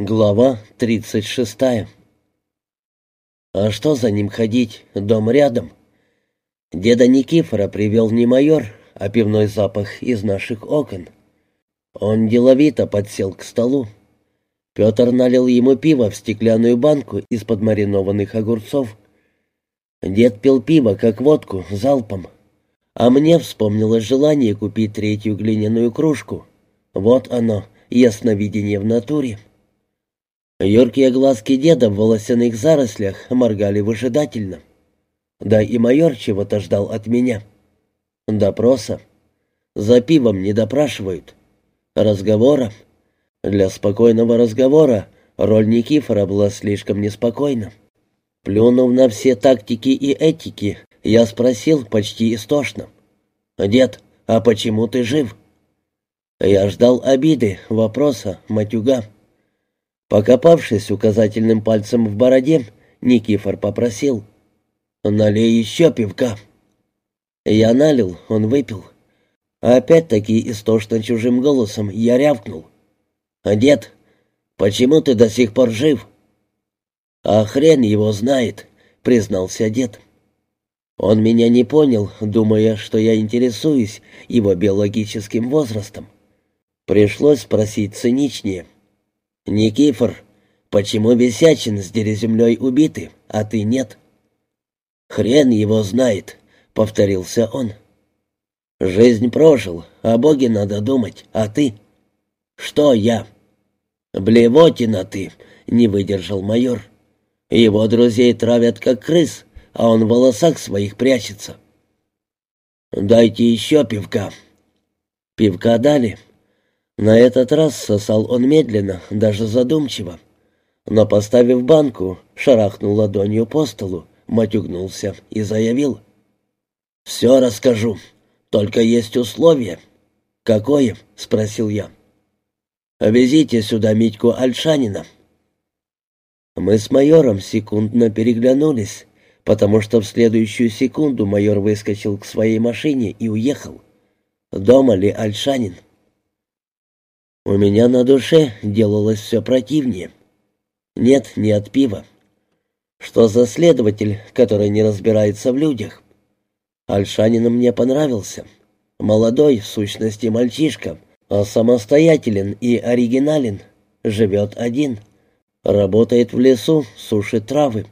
Глава 36 А что за ним ходить? Дом рядом. Деда Никифора привел не майор, а пивной запах из наших окон. Он деловито подсел к столу. Петр налил ему пиво в стеклянную банку из-под маринованных огурцов. Дед пил пиво, как водку, залпом. А мне вспомнилось желание купить третью глиняную кружку. Вот оно, ясновидение в натуре. Юркие глазки деда в волосяных зарослях моргали выжидательно. Да и майор чего-то ждал от меня. Допроса. За пивом не допрашивают. Разговора. Для спокойного разговора роль Никифора была слишком неспокойна. Плюнув на все тактики и этики, я спросил почти истошно. «Дед, а почему ты жив?» Я ждал обиды, вопроса, матюга. Покопавшись указательным пальцем в бороде, Никифор попросил. «Налей еще пивка». Я налил, он выпил. Опять-таки истошно чужим голосом я рявкнул. «Дед, почему ты до сих пор жив?» «А хрен его знает», — признался дед. Он меня не понял, думая, что я интересуюсь его биологическим возрастом. Пришлось спросить циничнее. «Никифор, почему Бесячин с Дереземлей убиты, а ты нет?» «Хрен его знает», — повторился он. «Жизнь прожил, о Боге надо думать, а ты?» «Что я?» «Блевотина ты», — не выдержал майор. «Его друзей травят, как крыс, а он в волосах своих прячется». «Дайте еще пивка». Пивка дали. На этот раз сосал он медленно, даже задумчиво. Но, поставив банку, шарахнул ладонью по столу, матюгнулся и заявил. «Все расскажу, только есть условие». «Какое?» — спросил я. «Везите сюда Митьку Альшанина». Мы с майором секундно переглянулись, потому что в следующую секунду майор выскочил к своей машине и уехал. Дома ли Альшанин? У меня на душе делалось все противнее. Нет, не от пива. Что за следователь, который не разбирается в людях? Альшанин мне понравился. Молодой, в сущности, мальчишка, а самостоятелен и оригинален. Живет один. Работает в лесу, сушит травы.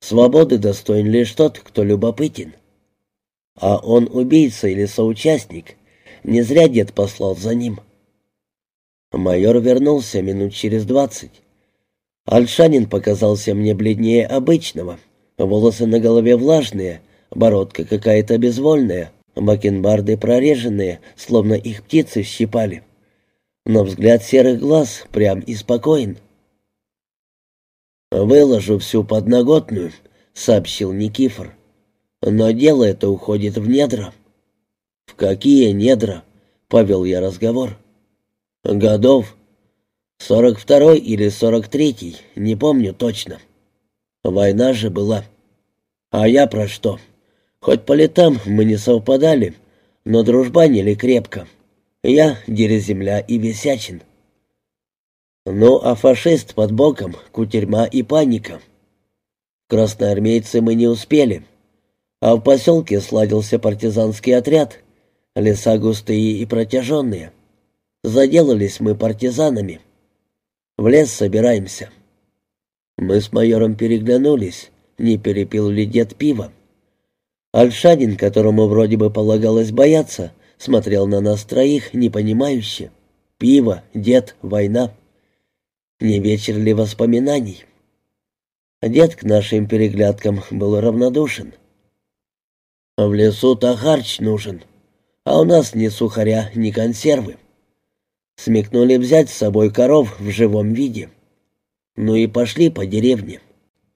Свободы достоин лишь тот, кто любопытен. А он убийца или соучастник. Не зря дед послал за ним. Майор вернулся минут через двадцать. Альшанин показался мне бледнее обычного. Волосы на голове влажные, бородка какая-то безвольная, бакенбарды прореженные, словно их птицы щипали. Но взгляд серых глаз прям и спокоен. «Выложу всю подноготную», — сообщил Никифор. «Но дело это уходит в недра». «В какие недра?» — повел я разговор. Годов. Сорок второй или сорок третий, не помню точно. Война же была. А я про что? Хоть по летам мы не совпадали, но дружбанили крепко. Я, Дереземля и Висячин. Ну, а фашист под боком, кутерьма и паника. Красноармейцы мы не успели. А в поселке сладился партизанский отряд. Леса густые и протяженные. Заделались мы партизанами. В лес собираемся. Мы с майором переглянулись, не перепил ли дед пиво. Альшанин, которому вроде бы полагалось бояться, смотрел на нас троих непонимающе. Пиво, дед, война. Не вечер ли воспоминаний? Дед к нашим переглядкам был равнодушен. В лесу-то харч нужен, а у нас ни сухаря, ни консервы. Смекнули взять с собой коров в живом виде. Ну и пошли по деревне.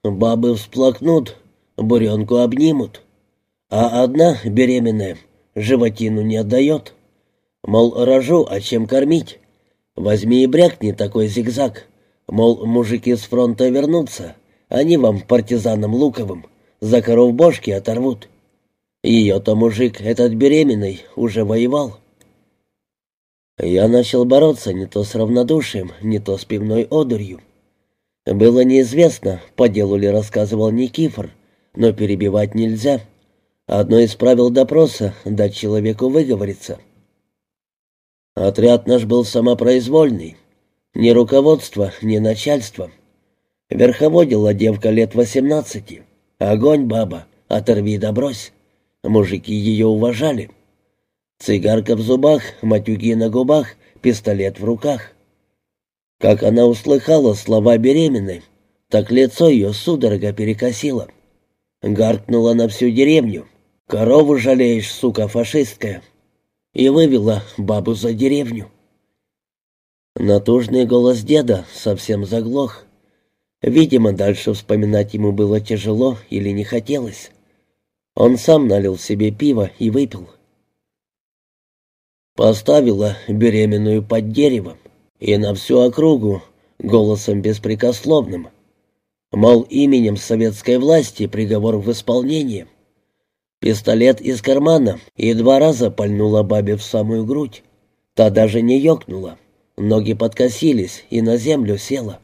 Бабы всплакнут, буренку обнимут. А одна, беременная, животину не отдает. Мол, рожу, а чем кормить? Возьми и брякни такой зигзаг. Мол, мужики с фронта вернутся, они вам, партизанам Луковым, за коров бошки оторвут. Ее-то мужик, этот беременный, уже воевал. Я начал бороться не то с равнодушием, не то с пивной одурью. Было неизвестно, по делу ли рассказывал Никифор, но перебивать нельзя. Одно из правил допроса — дать человеку выговориться. Отряд наш был самопроизвольный. Ни руководство, ни начальство. Верховодила девка лет восемнадцати. Огонь, баба, оторви да брось. Мужики ее уважали. Цигарка в зубах, матюги на губах, пистолет в руках. Как она услыхала слова беременной, так лицо ее судорога перекосило. Гаркнула на всю деревню. «Корову жалеешь, сука фашистская!» И вывела бабу за деревню. Натужный голос деда совсем заглох. Видимо, дальше вспоминать ему было тяжело или не хотелось. Он сам налил себе пиво и выпил. Поставила беременную под деревом и на всю округу голосом беспрекословным. Мол, именем советской власти приговор в исполнении. Пистолет из кармана и два раза пальнула бабе в самую грудь. Та даже не ёкнула. Ноги подкосились и на землю села.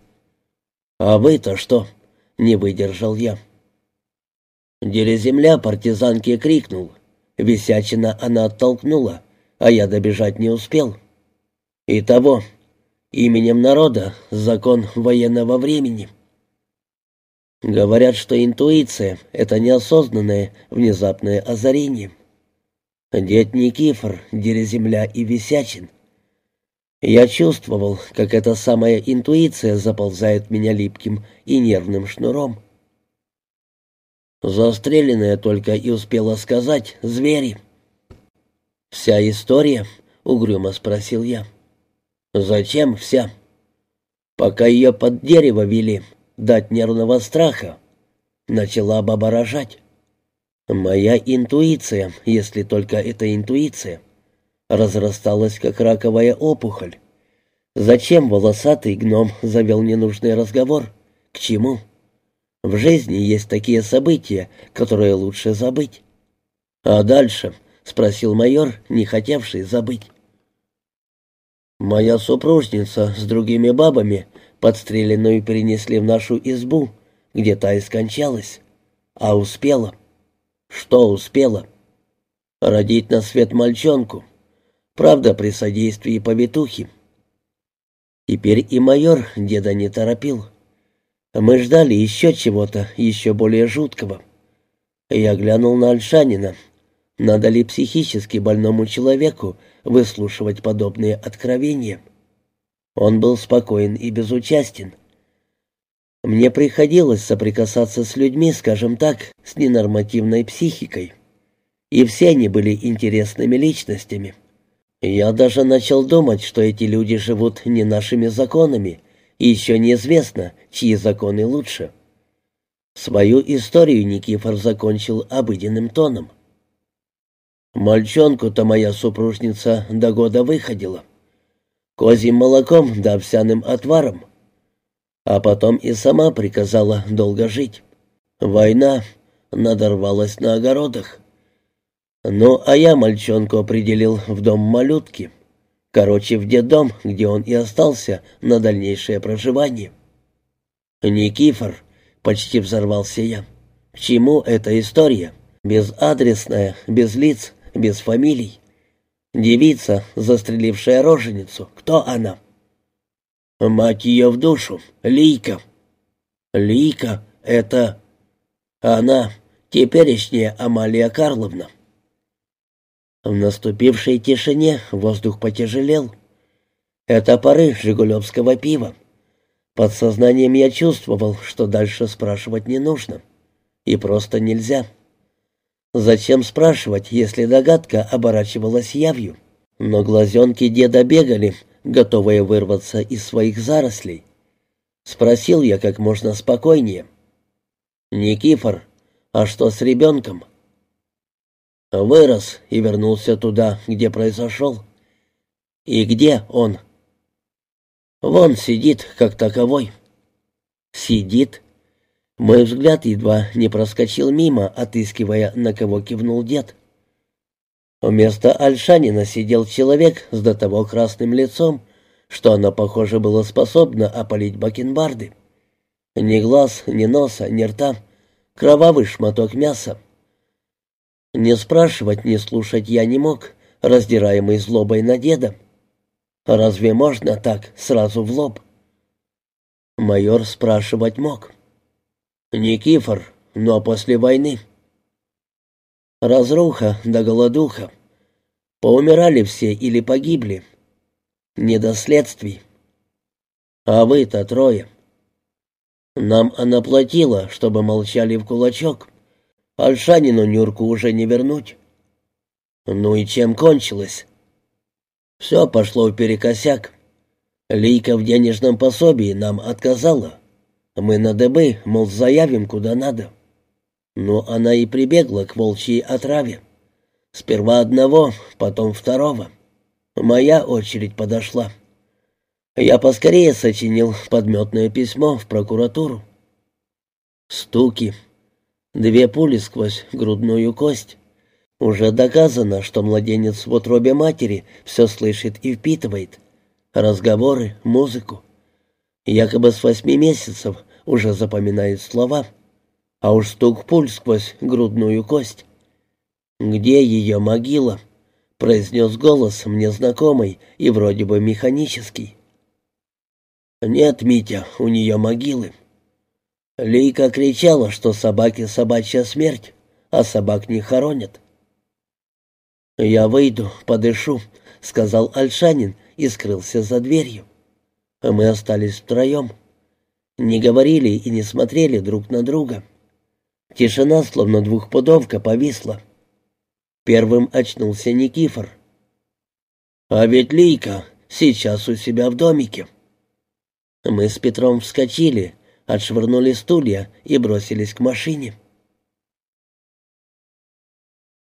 «А вы-то что?» — не выдержал я. Дереземля партизанке крикнул. Висячина она оттолкнула, а я добежать не успел. Итого, Именем народа закон военного времени. Говорят, что интуиция — это неосознанное, внезапное озарение. Дед Никифор, Дереземля и Висячин. Я чувствовал, как эта самая интуиция заползает меня липким и нервным шнуром. Застреленная только и успела сказать «звери». «Вся история?» — угрюмо спросил я. Зачем вся? Пока ее под дерево вели, дать нервного страха. Начала баба рожать. Моя интуиция, если только это интуиция, разрасталась, как раковая опухоль. Зачем волосатый гном завел ненужный разговор? К чему? В жизни есть такие события, которые лучше забыть. «А дальше?» — спросил майор, не хотевший забыть. Моя супружница с другими бабами подстреленную перенесли в нашу избу, где та и скончалась. А успела. Что успела? Родить на свет мальчонку. Правда, при содействии повитухи. Теперь и майор деда не торопил. Мы ждали еще чего-то, еще более жуткого. Я глянул на Альшанина. Надо ли психически больному человеку выслушивать подобные откровения. Он был спокоен и безучастен. Мне приходилось соприкасаться с людьми, скажем так, с ненормативной психикой. И все они были интересными личностями. Я даже начал думать, что эти люди живут не нашими законами, и еще неизвестно, чьи законы лучше. Свою историю Никифор закончил обыденным тоном. Мальчонку-то моя супружница до года выходила. Козьим молоком да овсяным отваром. А потом и сама приказала долго жить. Война надорвалась на огородах. Ну, а я мальчонку определил в дом малютки. Короче, в детдом, где он и остался на дальнейшее проживание. «Никифор», — почти взорвался я, — «к чему эта история? Безадресная, без лиц, без фамилий. Девица, застрелившая роженицу. Кто она? Мать ее в душу. Лийка. Лийка — это... Она, теперешняя Амалия Карловна. В наступившей тишине воздух потяжелел. Это пары жигулевского пива. Подсознанием я чувствовал, что дальше спрашивать не нужно. И просто нельзя. — Зачем спрашивать, если догадка оборачивалась явью? Но глазенки деда бегали, готовые вырваться из своих зарослей. Спросил я как можно спокойнее. «Никифор, а что с ребенком?» «Вырос и вернулся туда, где произошел». «И где он?» «Вон сидит, как таковой». «Сидит?» Мой взгляд едва не проскочил мимо, отыскивая, на кого кивнул дед. Вместо Альшанина сидел человек с до того красным лицом, что оно, похоже, было способно опалить бакенбарды. Ни глаз, ни носа, ни рта. Кровавый шматок мяса. Не спрашивать, не слушать я не мог, раздираемый злобой на деда. Разве можно так, сразу в лоб? Майор спрашивать мог. «Никифор, но после войны...» Разруха да голодуха. Поумирали все или погибли. Не до следствий. А вы-то трое. Нам она платила, чтобы молчали в кулачок. Альшанину Нюрку уже не вернуть. Ну и чем кончилось? Все пошло вперекосяк. Лейка в денежном пособии нам отказала. Мы на ДБ, мол, заявим куда надо. Но она и прибегла к волчьей отраве. Сперва одного, потом второго. Моя очередь подошла. Я поскорее сочинил подметное письмо в прокуратуру. Стуки. Две пули сквозь грудную кость. Уже доказано, что младенец в утробе матери все слышит и впитывает. Разговоры, музыку. Якобы с восьми месяцев уже запоминает слова а уж стук пуль сквозь грудную кость. «Где ее могила?» — произнес голос мне знакомый и вроде бы механический. «Нет, Митя, у нее могилы». Лейка кричала, что собаки собачья смерть, а собак не хоронят. «Я выйду, подышу», — сказал Альшанин и скрылся за дверью. Мы остались втроем. Не говорили и не смотрели друг на друга. Тишина, словно двухпудовка, повисла. Первым очнулся Никифор. «А ведь Лийка сейчас у себя в домике». Мы с Петром вскочили, отшвырнули стулья и бросились к машине.